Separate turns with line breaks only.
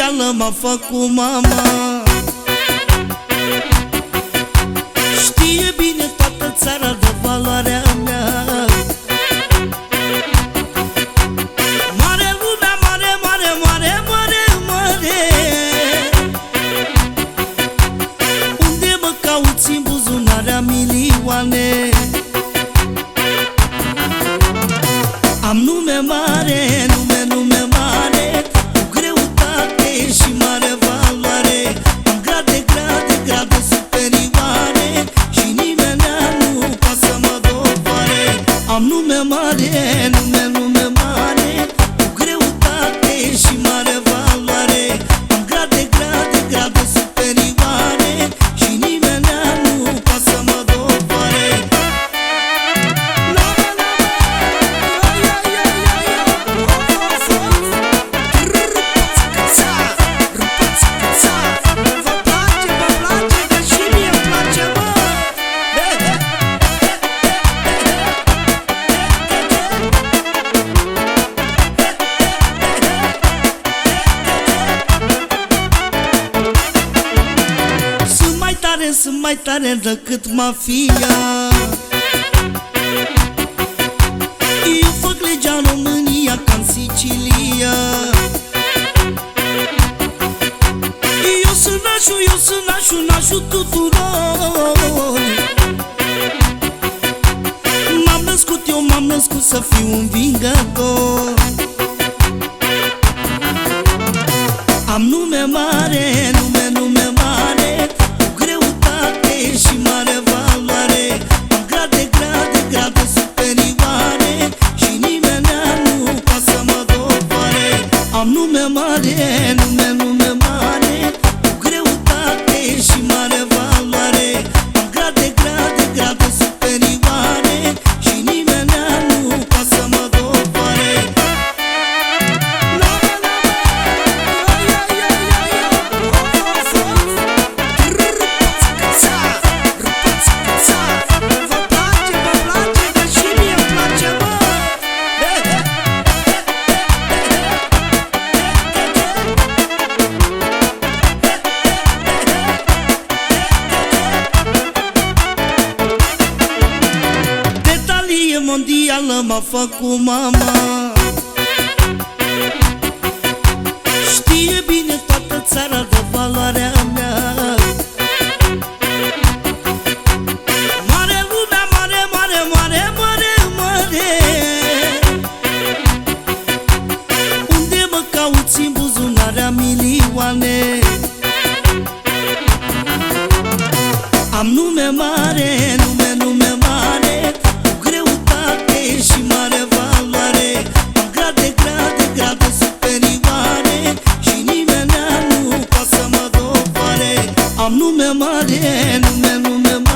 iară m-a făcut mama. sunt mai tare decât mafia. Eu fac legea în România ca în Sicilia. Eu sunt nașul, eu sunt nașu nașul tuturor. M-am născut, eu m-am născut să fiu învingător Am nume mare. Am nume mare, nume, nume mondială m-a făcut mama. Știe bine toată țara de valoarea mea. Mare lumea, mare, mare, mare, mare, mare. Unde mă cauți în buzunarea milioane? Am nume mare Não, não, não